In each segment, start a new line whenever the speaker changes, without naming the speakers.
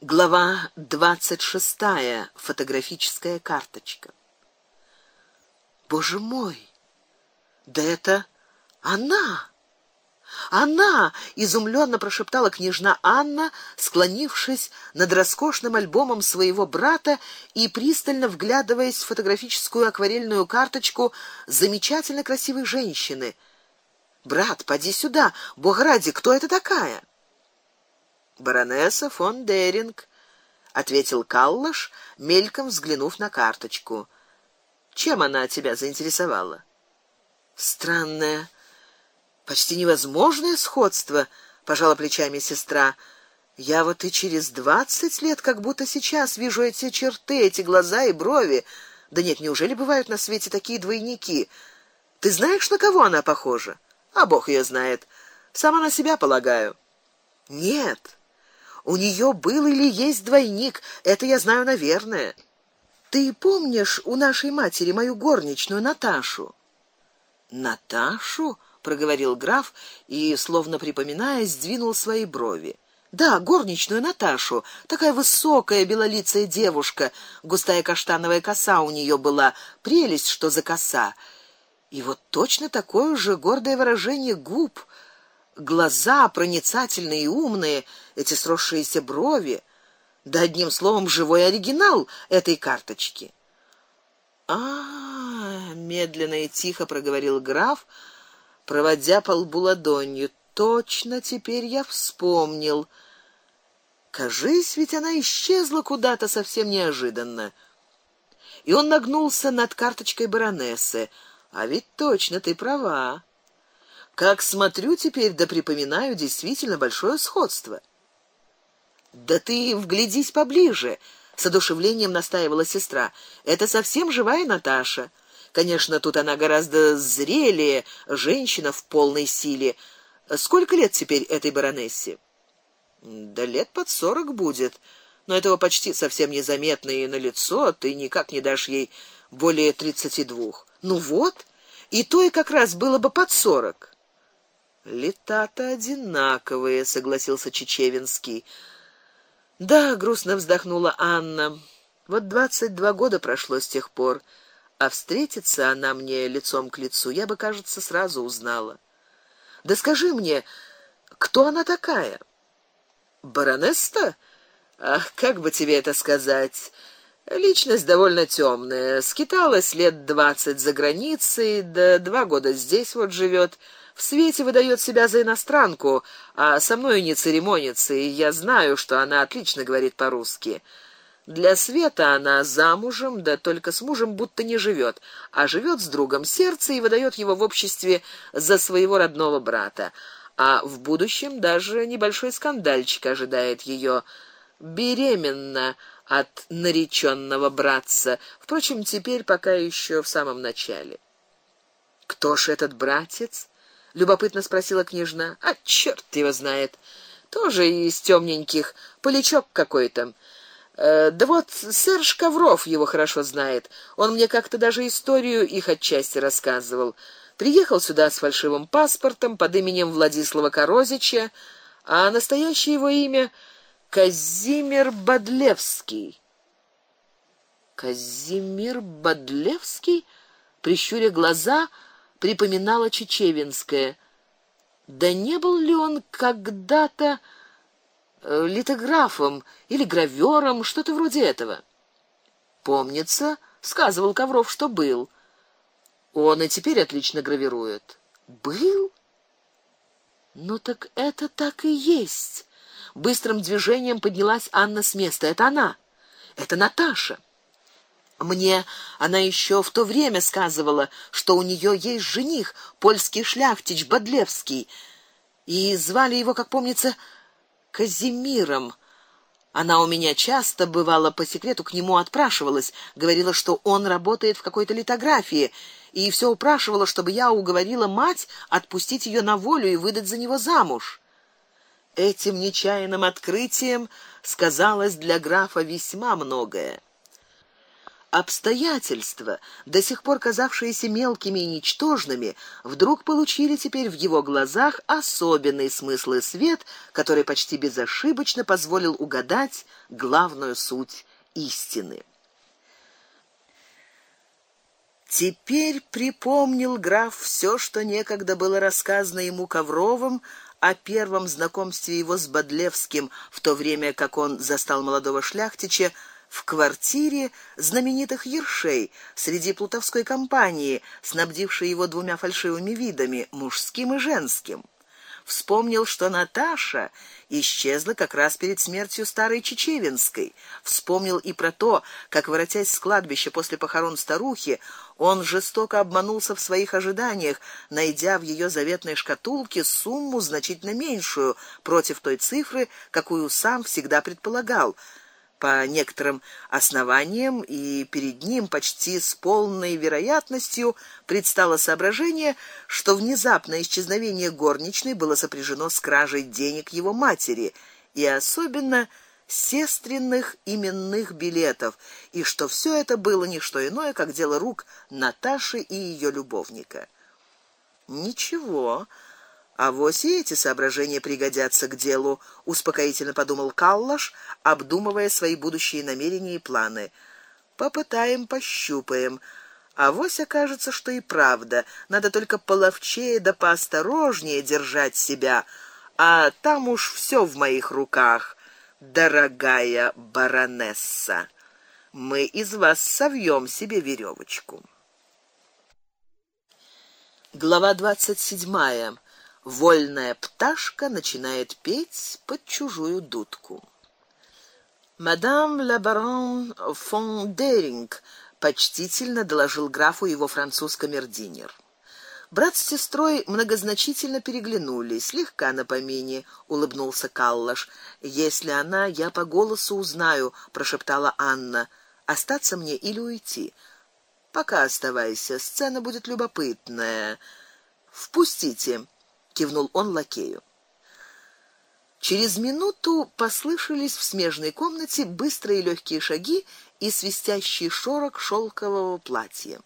Глава двадцать шестая. Фотографическая карточка. Боже мой! Да это она. Она, изумленно прошептала княжна Анна, склонившись над роскошным альбомом своего брата и пристально вглядываясь в фотографическую акварельную карточку замечательно красивой женщины. Брат, поди сюда, бог ради, кто это такая? Баронесса фон Деринг, ответил Каллаш, мельком взглянув на карточку. Чем она тебя заинтересовала? Странное, почти невозможное сходство, пожала плечами сестра. Я вот и через двадцать лет как будто сейчас вижу эти черты, эти глаза и брови. Да нет, неужели бывают на свете такие двойники? Ты знаешь, на кого она похожа? А Бог ее знает. Сама на себя полагаю. Нет. У нее был или есть двойник, это я знаю, наверное. Ты помнишь у нашей матери мою горничную Наташу? Наташу, проговорил граф и, словно припоминая, сдвинул свои брови. Да, горничную Наташу, такая высокая белолицая девушка, густая каштановая коса у нее была, прелесть, что за коса. И вот точно такое же гордое выражение губ, глаза проницательные и умные, эти сросшиеся брови, да одним словом живой оригинал этой карточки. А, медленно и тихо проговорил граф, проводя по лбу ладонью. Точно теперь я вспомнил. Кажись, ведь она исчезла куда-то совсем неожиданно. И он нагнулся над карточкой баронессы. А ведь точно ты права. Как смотрю теперь, да припоминаю действительно большое сходство. Да ты вглядись поближе, с одушевлением настаивала сестра. Это совсем живая Наташа. Конечно, тут она гораздо зрелее, женщина в полной силе. Сколько лет теперь этой баронессе? Да лет под сорок будет. Но этого почти совсем незаметно и на лицо ты никак не дашь ей более тридцати двух. Ну вот, и то и как раз было бы под сорок. Лета-то одинаковые, согласился Чечевинский. Да, грустно вздохнула Анна. Вот двадцать два года прошло с тех пор, а встретиться она мне лицом к лицу, я бы, кажется, сразу узнала. Да скажи мне, кто она такая? Баронесса? Ах, как бы тебе это сказать? Личность довольно темная, скиталась лет двадцать за границей, да два года здесь вот живет в свете выдает себя за иностранку, а со мной не церемонится, и я знаю, что она отлично говорит по-русски. Для Света она замужем, да только с мужем будто не живет, а живет с другом сердца и выдает его в обществе за своего родного брата. А в будущем даже небольшой скандальчик ожидает ее беременна от нареченного братца. Впрочем, теперь пока еще в самом начале. Кто ж этот братец? Любопытно спросила княжна. А черт его знает. Тоже из темненьких, полечок какой-то. Э, да вот сэр Шковров его хорошо знает. Он мне как-то даже историю их отчасти рассказывал. Приехал сюда с фальшивым паспортом под именем Владислава Корозича, а настоящее его имя Казимир Бадлевский. Казимир Бадлевский, прищуря глаза, припоминала Чечевинская. Да не был ли он когда-то э, литографом или гравёром, что-то вроде этого? Помнится, сказывал Ковров, что был. Он и теперь отлично гравирует. Был? Ну так это так и есть. Быстрым движением поднялась Анна с места. Это она. Это Наташа. Мне она еще в то время сказывала, что у нее есть жених, польский шляхтич Бодлевский, и звали его, как помнится, Казимиром. Она у меня часто бывала по секрету к нему отпрашивалась, говорила, что он работает в какой-то литографии, и все упрашивала, чтобы я уговорила мать отпустить ее на волю и выдать за него замуж. Этим нечаянным открытием сказалось для графа весьма многое. Обстоятельства, до сих пор казавшиеся мелкими и ничтожными, вдруг получили теперь в его глазах особенный смысл и свет, который почти безошибочно позволил угадать главную суть истины. Теперь припомнил граф все, что некогда было рассказано ему Ковровым о первом знакомстве его с Бодлевским, в то время как он застал молодого шляхтича в квартире знаменитых Ершей среди плутовской компании, снабдившей его двумя фальшивыми видами, мужским и женским. Вспомнил, что Наташа исчезла как раз перед смертью старой Чечевинской. Вспомнил и про то, как воротясь с кладбища после похорон старухи, он жестоко обманулся в своих ожиданиях, найдя в ее заветной шкатулке сумму значительно меньшую против той цифры, какую сам всегда предполагал по некоторым основаниям, и перед ним почти с полной вероятностью предстало соображение, что внезапное исчезновение горничной было сопряжено с кражей денег его матери, и особенно сестринных именных билетов, и что все это было не что иное, как дело рук Наташи и ее любовника. Ничего, а вот и эти соображения пригодятся к делу, успокоительно подумал Каллаш, обдумывая свои будущие намерения и планы. Попытаем, пощупаем. А вось окажется, что и правда. Надо только половчее да поосторожнее держать себя, а там уж все в моих руках, дорогая баронесса. Мы из вас совьем себе веревочку. Глава двадцать седьмая вольная пташка начинает петь под чужую дудку. Мадам ла барон фон Деринг почтительно доложил графу его французский камердинер. Брат с сестрой многозначительно переглянулись, слегка на помине, улыбнулся Каллаш. Если она, я по голосу узнаю, прошептала Анна. Остаться мне или уйти? Пока оставайся, сцена будет любопытная. Впустите кивнул он лакею. Через минуту послышались в смежной комнате быстрые легкие шаги и свистящий шорох шелкового платья.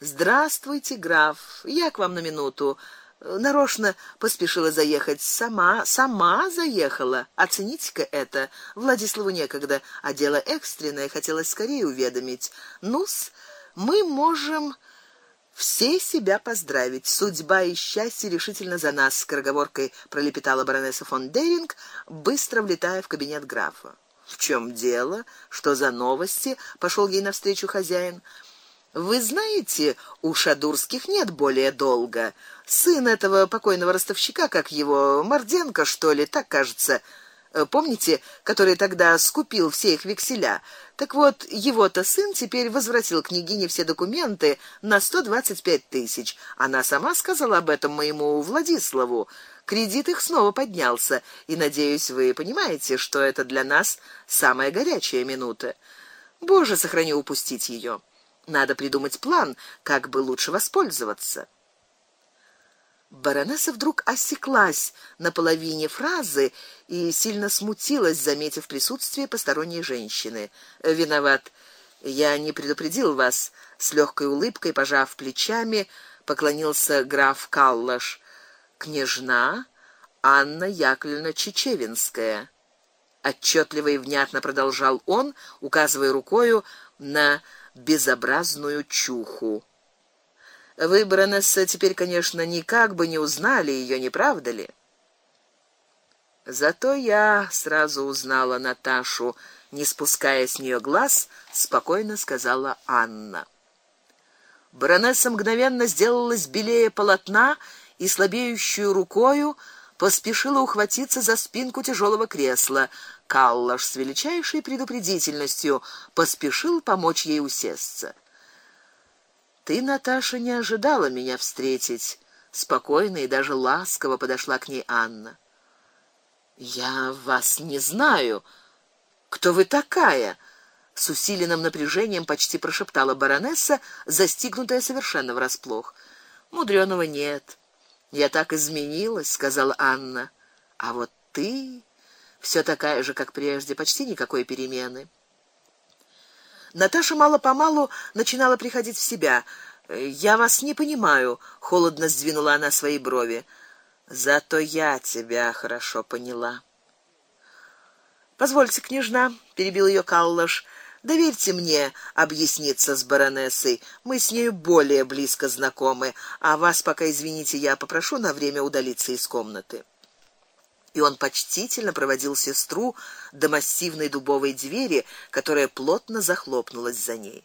Здравствуйте, граф. Я к вам на минуту. Нарочно поспешила заехать сама, сама заехала. Оцените-ка это. Владиславу некогда, а дело экстренное, хотелось скорее уведомить. Нус, мы можем все себя поздравить. Судьба и счастье решительно за нас, с скороговоркой пролепетала баронесса фон Дейринг, быстро влетая в кабинет графа. В чем дело? Что за новости? Пошел ей навстречу хозяин. Вы знаете, у Шадурских нет более долга. Сын этого покойного ростовщика, как его Морденко, что ли, так кажется, помните, который тогда скупил все их векселя? Так вот, его-то сын теперь возвратил княгине все документы на сто двадцать пять тысяч. Она сама сказала об этом моему Владиславу. Кредит их снова поднялся, и надеюсь, вы понимаете, что это для нас самая горячая минута. Боже, сохрани упустить ее. Надо придумать план, как бы лучше воспользоваться. Баронесса вдруг осеклась на половине фразы и сильно смутилась, заметив присутствие посторонней женщины. Виноват, я не предупредил вас, с легкой улыбкой пожав плечами, поклонился граф Каллаш. Княжна Анна Яковлевна Чечевинская. Отчетливо и внятно продолжал он, указывая рукой на безобразную чуху. Вы, баронесса, теперь, конечно, никак бы не узнали ее, не правда ли? Зато я сразу узнала Наташу, не спуская с нее глаз, спокойно сказала Анна. Баронесса мгновенно сделалась белее полотна и слабеющую рукою поспешила ухватиться за спинку тяжелого кресла. Каллаш с величайшей предупредительностью поспешил помочь ей усесться. Ты, Наташа, не ожидала меня встретить, спокойно и даже ласково подошла к ней Анна. Я вас не знаю. Кто вы такая? с усиленным напряжением почти прошептала баронесса, застигнутая совершенно врасплох. Мудрёного нет. Я так изменилась, сказала Анна. А вот ты все такая же, как прежде, почти никакой перемены. Наташа мало-помалу начинала приходить в себя. Я вас не понимаю, холодно сдвинула она свои брови. Зато я тебя хорошо поняла. Позвольте, княжна, перебил ее Каллаш. Доверьте мне объясниться с баронессой. Мы с ней более близко знакомы, а вас пока извините, я попрошу на время удалиться из комнаты. И он почтительно проводил сестру до массивной дубовой двери, которая плотно захлопнулась за ней.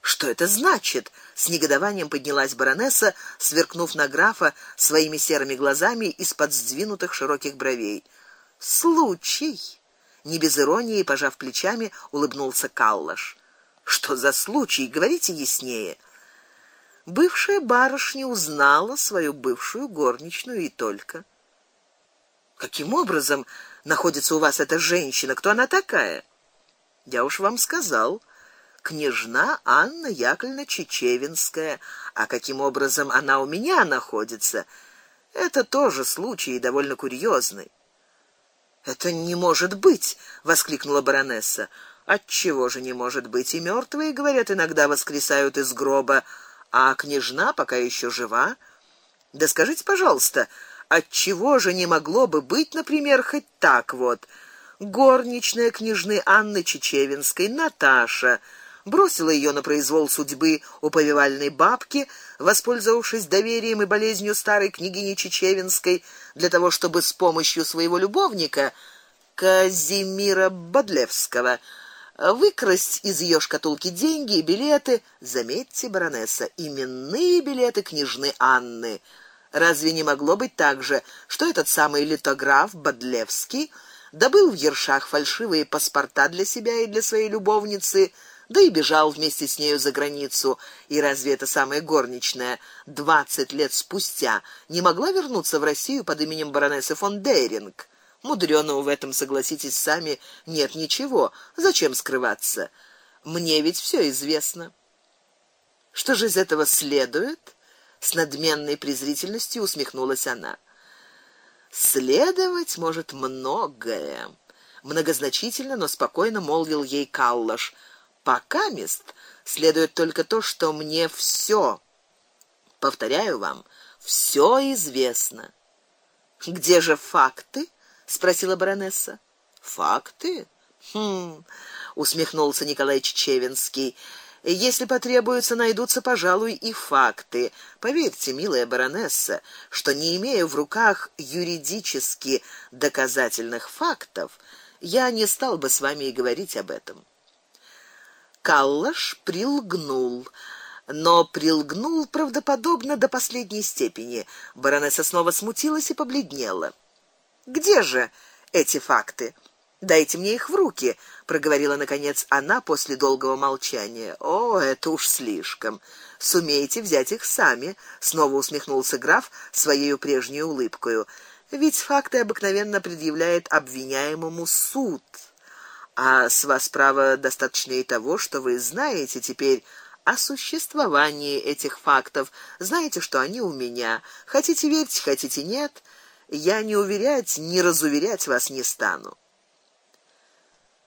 Что это значит? С негодованием поднялась баронесса, сверкнув на графа своими серыми глазами из-под сдвинутых широких бровей. Случай не без иронии, пожав плечами, улыбнулся Каллаш. Что за случай, говорите яснее. Бывшая барышня узнала свою бывшую горничную и только. Каким образом находится у вас эта женщина? Кто она такая? Я уж вам сказал, княжна Анна Яковлевна Чечевинская. А каким образом она у меня находится? Это тоже случай довольно курьезный. Это не может быть, воскликнула баронесса. От чего же не может быть? И мертвые, говорят, иногда воскресают из гроба, а княжна пока еще жива. Да скажите, пожалуйста, от чего же не могло бы быть, например, хоть так вот? Горничная княжны Анны Чечевинской Наташа бросила ее на произвол судьбы у повивальной бабки, воспользовавшись доверием и болезнью старой княгини Чечевинской для того, чтобы с помощью своего любовника Казимира Бодлевского выкрасть из ее шкатулки деньги и билеты, заметьте, баронесса, именные билеты княжны Анны. Разве не могло быть так же, что этот самый литограф Бодлевский добыл в Ершах фальшивые паспорта для себя и для своей любовницы? да и бежал вместе с нею за границу. И разве эта самая горничная двадцать лет спустя не могла вернуться в Россию под именем баронессы фон Дейринг? Мудрёного в этом, согласитесь сами, нет ничего. Зачем скрываться? Мне ведь все известно. Что же из этого следует? С надменной презрительностью усмехнулась она. Следовать может многое. Многозначительно, но спокойно молвил ей Каллаш Пока мест следует только то, что мне все, повторяю вам, все известно. Где же факты? спросила баронесса. Факты? Хм, усмехнулся Николай Чечевинский. Если потребуется, найдутся, пожалуй, и факты. Поверьте, милая баронесса, что не имея в руках юридически доказательных фактов, я не стал бы с вами и говорить об этом. Каллаш прилгнул, но прилгнул правдоподобно до последней степени. Баронесса снова смутилась и побледнела. Где же эти факты? Дайте мне их в руки, проговорила наконец она после долгого молчания. О, это уж слишком. Сумеете взять их сами, снова усмехнулся граф своей прежней улыбкой. Ведь факты обыкновенно предъявляет обвиняемому суд а с вас право достаточно и того, что вы знаете теперь о существовании этих фактов, знаете, что они у меня. Хотите верьте, хотите нет, я не уверять, не разуверять вас не стану.